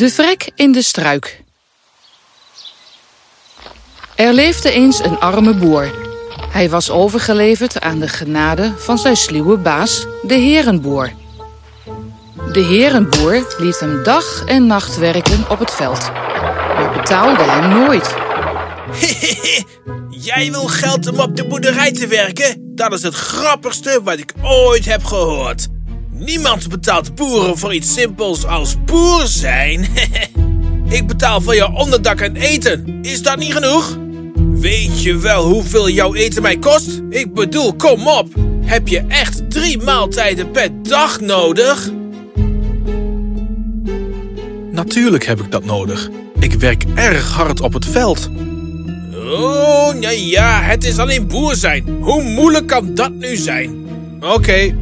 De vrek in de struik. Er leefde eens een arme boer. Hij was overgeleverd aan de genade van zijn sluwe baas, de herenboer. De herenboer liet hem dag en nacht werken op het veld, maar betaalde hem nooit. Jij wil geld om op de boerderij te werken? Dat is het grappigste wat ik ooit heb gehoord. Niemand betaalt boeren voor iets simpels als boer zijn. ik betaal voor jouw onderdak en eten. Is dat niet genoeg? Weet je wel hoeveel jouw eten mij kost? Ik bedoel, kom op. Heb je echt drie maaltijden per dag nodig? Natuurlijk heb ik dat nodig. Ik werk erg hard op het veld. Oh, ja, ja, het is alleen boer zijn. Hoe moeilijk kan dat nu zijn? Oké,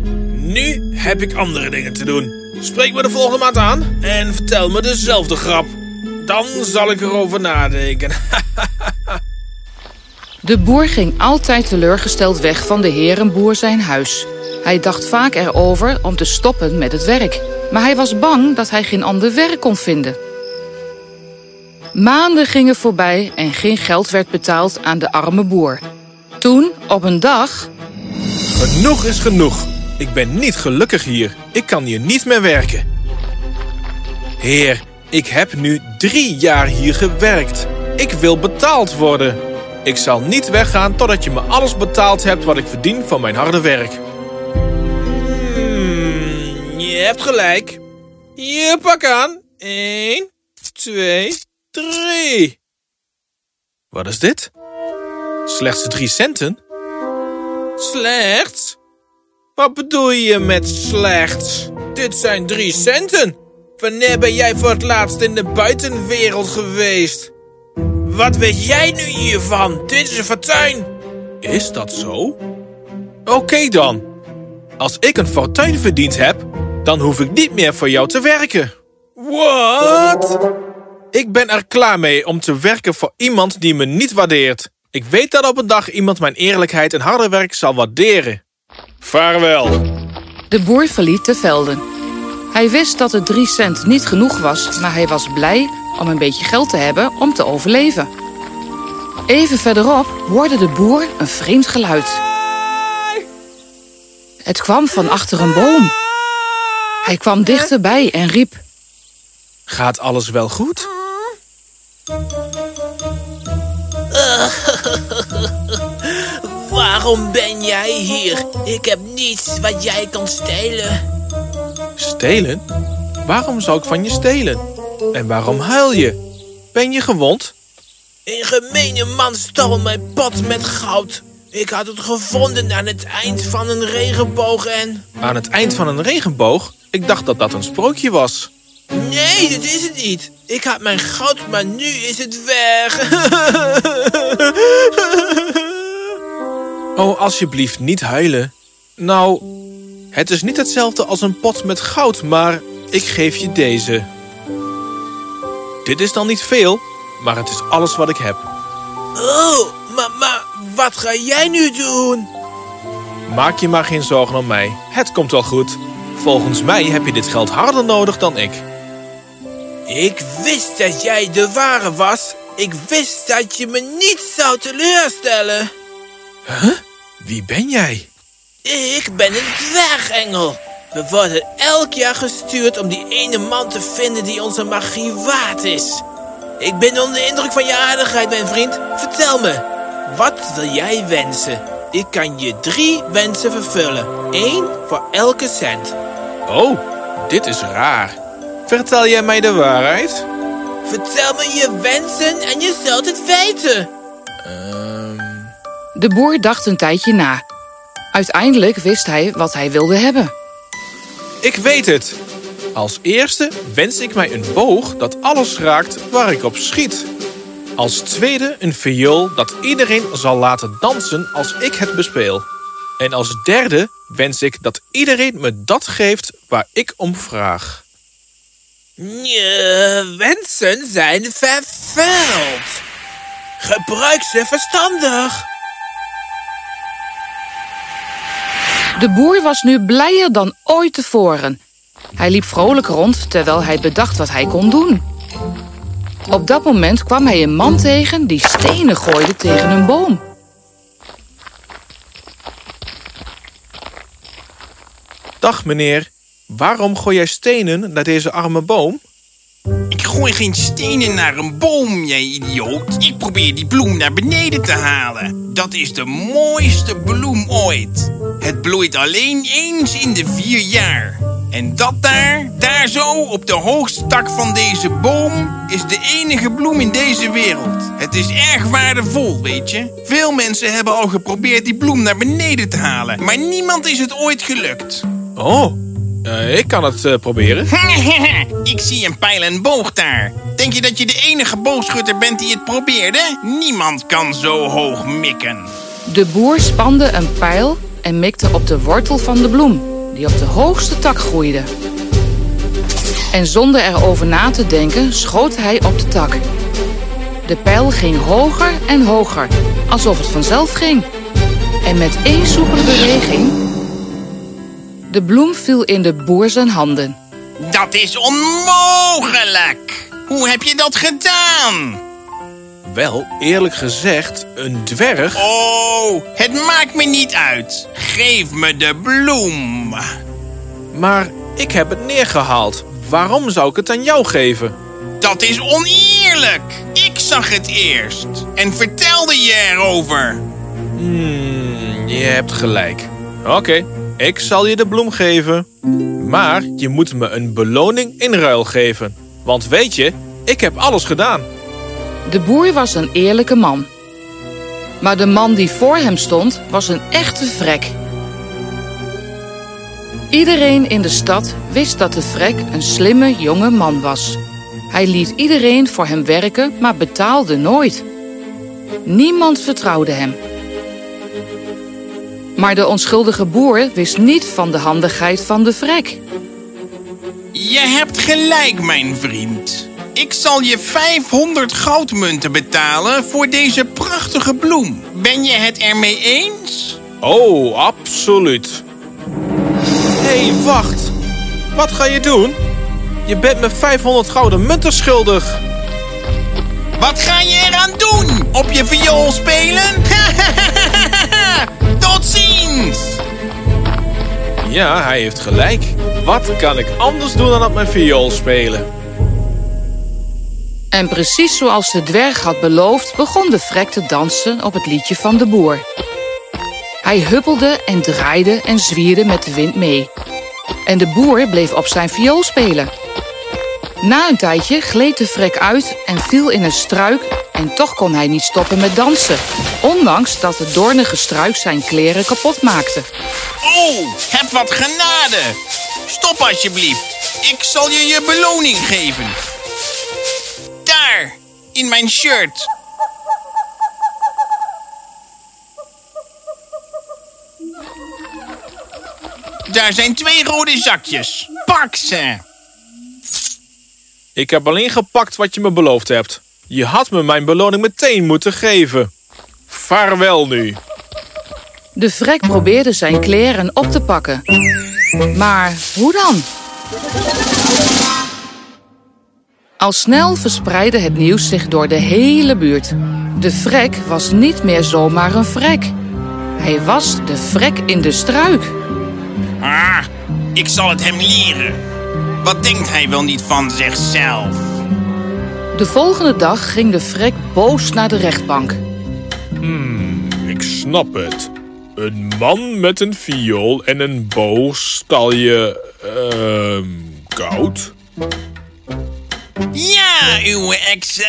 nu heb ik andere dingen te doen. Spreek me de volgende maand aan en vertel me dezelfde grap. Dan zal ik erover nadenken. De boer ging altijd teleurgesteld weg van de herenboer zijn huis. Hij dacht vaak erover om te stoppen met het werk. Maar hij was bang dat hij geen ander werk kon vinden. Maanden gingen voorbij en geen geld werd betaald aan de arme boer. Toen, op een dag, Genoeg is genoeg. Ik ben niet gelukkig hier. Ik kan hier niet meer werken. Heer, ik heb nu drie jaar hier gewerkt. Ik wil betaald worden. Ik zal niet weggaan totdat je me alles betaald hebt wat ik verdien van mijn harde werk. Hmm, je hebt gelijk. Je pak aan. 1, 2, 3. Wat is dit? Slechts drie centen? Slechts? Wat bedoel je met slechts? Dit zijn drie centen. Wanneer ben jij voor het laatst in de buitenwereld geweest? Wat weet jij nu hiervan? Dit is een fortuin. Is dat zo? Oké dan. Als ik een fortuin verdiend heb, dan hoef ik niet meer voor jou te werken. Wat? Ik ben er klaar mee om te werken voor iemand die me niet waardeert. Ik weet dat op een dag iemand mijn eerlijkheid en harde werk zal waarderen. Vaarwel. de boer verliet de velden. Hij wist dat het drie cent niet genoeg was, maar hij was blij om een beetje geld te hebben om te overleven. Even verderop hoorde de boer een vreemd geluid. Het kwam van achter een boom. Hij kwam dichterbij en riep... Gaat alles wel goed? Waarom ben jij hier? Ik heb niets wat jij kan stelen. Stelen? Waarom zou ik van je stelen? En waarom huil je? Ben je gewond? Een gemene man stal mijn pot met goud. Ik had het gevonden aan het eind van een regenboog en... Aan het eind van een regenboog? Ik dacht dat dat een sprookje was. Nee, dat is het niet. Ik had mijn goud, maar nu is het weg. Oh, alsjeblieft, niet huilen. Nou, het is niet hetzelfde als een pot met goud, maar ik geef je deze. Dit is dan niet veel, maar het is alles wat ik heb. Oh, maar, maar wat ga jij nu doen? Maak je maar geen zorgen om mij. Het komt wel goed. Volgens mij heb je dit geld harder nodig dan ik. Ik wist dat jij de ware was. Ik wist dat je me niet zou teleurstellen. Wie ben jij? Ik ben een dwergengel. We worden elk jaar gestuurd om die ene man te vinden die onze magie waard is. Ik ben onder de indruk van je aardigheid, mijn vriend. Vertel me, wat wil jij wensen? Ik kan je drie wensen vervullen. Eén voor elke cent. Oh, dit is raar. Vertel jij mij de waarheid? Vertel me je wensen en je zult het weten. De boer dacht een tijdje na. Uiteindelijk wist hij wat hij wilde hebben. Ik weet het. Als eerste wens ik mij een boog dat alles raakt waar ik op schiet. Als tweede een viool dat iedereen zal laten dansen als ik het bespeel. En als derde wens ik dat iedereen me dat geeft waar ik om vraag. Je wensen zijn vervuild. Gebruik ze verstandig. De boer was nu blijer dan ooit tevoren. Hij liep vrolijk rond terwijl hij bedacht wat hij kon doen. Op dat moment kwam hij een man tegen die stenen gooide tegen een boom. Dag meneer, waarom gooi jij stenen naar deze arme boom? Ik gooi geen stenen naar een boom, jij idioot. Ik probeer die bloem naar beneden te halen. Dat is de mooiste bloem ooit. Het bloeit alleen eens in de vier jaar. En dat daar, daar zo, op de hoogste tak van deze boom, is de enige bloem in deze wereld. Het is erg waardevol, weet je. Veel mensen hebben al geprobeerd die bloem naar beneden te halen, maar niemand is het ooit gelukt. Oh, uh, ik kan het uh, proberen. ik zie een pijl en boog daar. Denk je dat je de enige boogschutter bent die het probeerde? Niemand kan zo hoog mikken. De boer spande een pijl en mikte op de wortel van de bloem, die op de hoogste tak groeide. En zonder erover na te denken, schoot hij op de tak. De pijl ging hoger en hoger, alsof het vanzelf ging. En met één soepele beweging de bloem viel in de boer zijn handen. Dat is onmogelijk! Hoe heb je dat gedaan? Wel, eerlijk gezegd, een dwerg... Oh, het maakt me niet uit. Geef me de bloem. Maar ik heb het neergehaald. Waarom zou ik het aan jou geven? Dat is oneerlijk. Ik zag het eerst. En vertelde je erover. Hmm, je hebt gelijk. Oké, ik zal je de bloem geven. Maar je moet me een beloning in ruil geven. Want weet je, ik heb alles gedaan. De boer was een eerlijke man. Maar de man die voor hem stond was een echte vrek. Iedereen in de stad wist dat de vrek een slimme jonge man was. Hij liet iedereen voor hem werken, maar betaalde nooit. Niemand vertrouwde hem. Maar de onschuldige boer wist niet van de handigheid van de vrek. Je hebt gelijk, mijn vriend. Ik zal je 500 goudmunten betalen voor deze prachtige bloem. Ben je het ermee eens? Oh, absoluut. Hé, hey, wacht. Wat ga je doen? Je bent me 500 gouden munten schuldig. Wat ga je eraan doen? Op je viool spelen? Tot ziens! Ja, hij heeft gelijk. Wat kan ik anders doen dan op mijn viool spelen? En precies zoals de dwerg had beloofd, begon de vrek te dansen op het liedje van de boer. Hij huppelde en draaide en zwierde met de wind mee. En de boer bleef op zijn viool spelen. Na een tijdje gleed de vrek uit en viel in een struik en toch kon hij niet stoppen met dansen. Ondanks dat de doornige struik zijn kleren kapot maakte. Oh, heb wat genade. Stop alsjeblieft. Ik zal je je beloning geven. In mijn shirt. Daar zijn twee rode zakjes. Pak ze. Ik heb alleen gepakt wat je me beloofd hebt. Je had me mijn beloning meteen moeten geven. Vaarwel nu. De vrek probeerde zijn kleren op te pakken. Maar hoe dan? Al snel verspreidde het nieuws zich door de hele buurt. De vrek was niet meer zomaar een vrek. Hij was de vrek in de struik. Ah, ik zal het hem leren. Wat denkt hij wel niet van zichzelf? De volgende dag ging de vrek boos naar de rechtbank. Hmm, ik snap het. Een man met een viool en een boog stal je... Uh, koud? Ja, uw ex...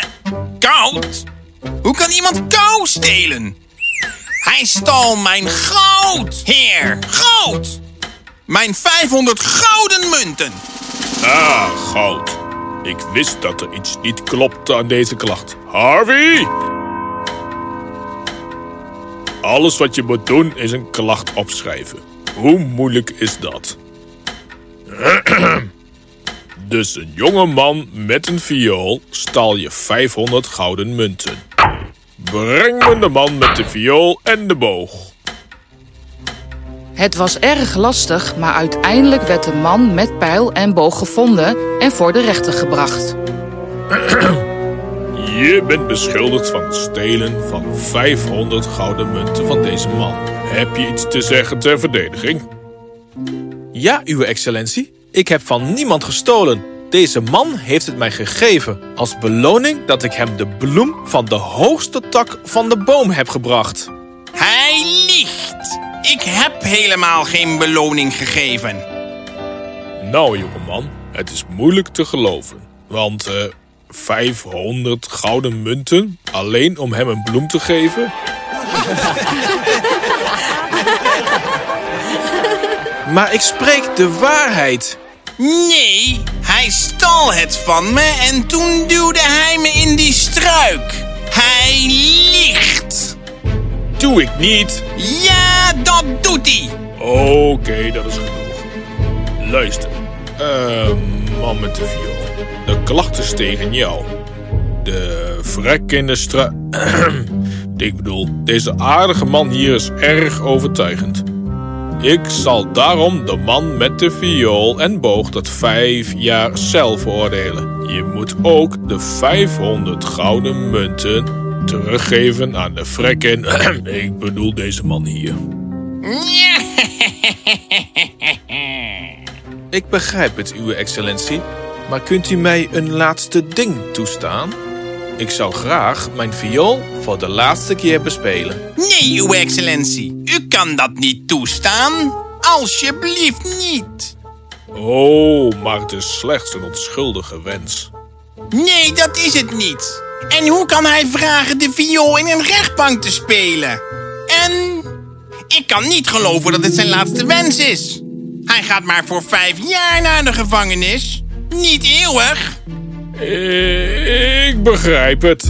Koud? Hoe kan iemand kou stelen? Hij stal mijn goud, heer, goud! Mijn 500 gouden munten! Ah, goud. Ik wist dat er iets niet klopte aan deze klacht. Harvey! Alles wat je moet doen is een klacht opschrijven. Hoe moeilijk is dat? Dus een jonge man met een viool stal je 500 gouden munten. Breng me de man met de viool en de boog. Het was erg lastig, maar uiteindelijk werd de man met pijl en boog gevonden en voor de rechter gebracht. Je bent beschuldigd van het stelen van 500 gouden munten van deze man. Heb je iets te zeggen ter verdediging? Ja, uw excellentie. Ik heb van niemand gestolen. Deze man heeft het mij gegeven als beloning dat ik hem de bloem van de hoogste tak van de boom heb gebracht. Hij liegt. Ik heb helemaal geen beloning gegeven. Nou, jongeman, het is moeilijk te geloven. Want eh 500 gouden munten alleen om hem een bloem te geven? maar ik spreek de waarheid. Nee, hij stal het van me en toen duwde hij me in die struik. Hij liegt. Doe ik niet. Ja, dat doet hij. Oké, dat is genoeg. Luister, eh, man met de viool. De klacht is tegen jou. De vrek in de stra... Ik bedoel, deze aardige man hier is erg overtuigend. Ik zal daarom de man met de viool en boog tot vijf jaar cel veroordelen. Je moet ook de 500 gouden munten teruggeven aan de vrek in... Ik bedoel deze man hier. Ik begrijp het, uw excellentie. Maar kunt u mij een laatste ding toestaan? Ik zou graag mijn viool voor de laatste keer bespelen. Nee, uw excellentie. U kan dat niet toestaan. Alsjeblieft niet. Oh, maar het is slechts een onschuldige wens. Nee, dat is het niet. En hoe kan hij vragen de viool in een rechtbank te spelen? En ik kan niet geloven dat het zijn laatste wens is. Hij gaat maar voor vijf jaar naar de gevangenis. Niet eeuwig. Ik begrijp het.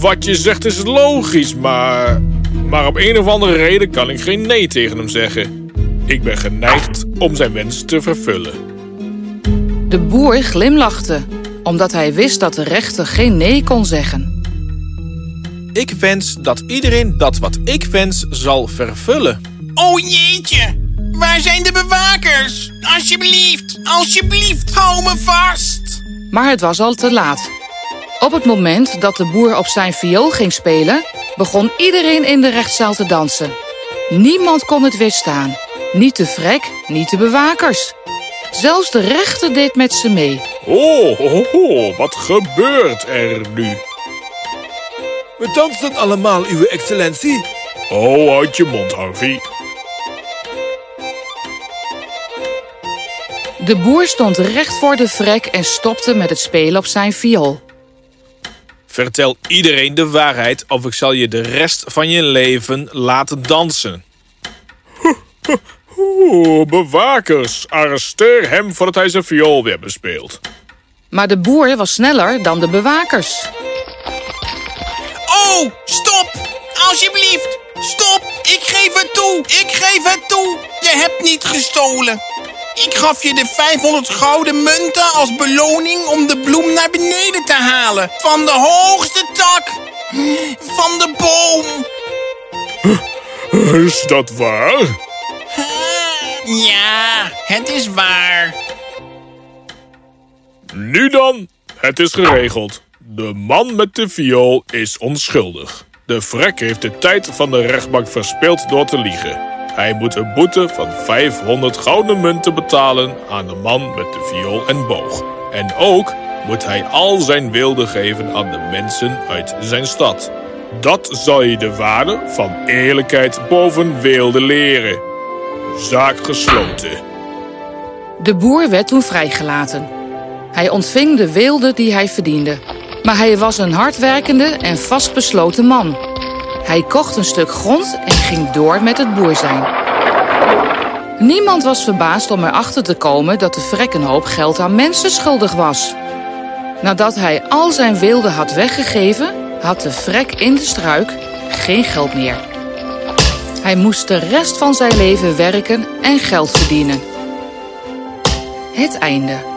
Wat je zegt is logisch, maar... Maar op een of andere reden kan ik geen nee tegen hem zeggen. Ik ben geneigd om zijn wens te vervullen. De boer glimlachte, omdat hij wist dat de rechter geen nee kon zeggen. Ik wens dat iedereen dat wat ik wens zal vervullen. Oh jeetje. Waar zijn de bewakers? Alsjeblieft, alsjeblieft, hou me vast. Maar het was al te laat. Op het moment dat de boer op zijn viool ging spelen, begon iedereen in de rechtszaal te dansen. Niemand kon het weerstaan. Niet de vrek, niet de bewakers. Zelfs de rechter deed met ze mee. Oh, oh, oh, wat gebeurt er nu? We dansen allemaal, uw excellentie. Oh, uit je mond, Harvey. De boer stond recht voor de vrek en stopte met het spelen op zijn viool. Vertel iedereen de waarheid of ik zal je de rest van je leven laten dansen. Oeh, bewakers, arresteer hem voordat hij zijn viool weer bespeelt. Maar de boer was sneller dan de bewakers. Oh, stop! Alsjeblieft, stop! Ik geef het toe! Ik geef het toe! Je hebt niet gestolen. Ik gaf je de 500 gouden munten als beloning om de bloem naar beneden te halen. Van de hoogste tak. Van de boom. Is dat waar? Ja, het is waar. Nu dan, het is geregeld. De man met de viool is onschuldig. De vrek heeft de tijd van de rechtbank verspeeld door te liegen. Hij moet een boete van 500 gouden munten betalen aan de man met de viool en boog. En ook moet hij al zijn wilde geven aan de mensen uit zijn stad. Dat zal je de waarde van eerlijkheid boven wilde leren. Zaak gesloten. De boer werd toen vrijgelaten. Hij ontving de weelde die hij verdiende. Maar hij was een hardwerkende en vastbesloten man. Hij kocht een stuk grond en ging door met het boer zijn. Niemand was verbaasd om erachter te komen dat de vrek een hoop geld aan mensen schuldig was. Nadat hij al zijn weelde had weggegeven, had de vrek in de struik geen geld meer. Hij moest de rest van zijn leven werken en geld verdienen. Het einde.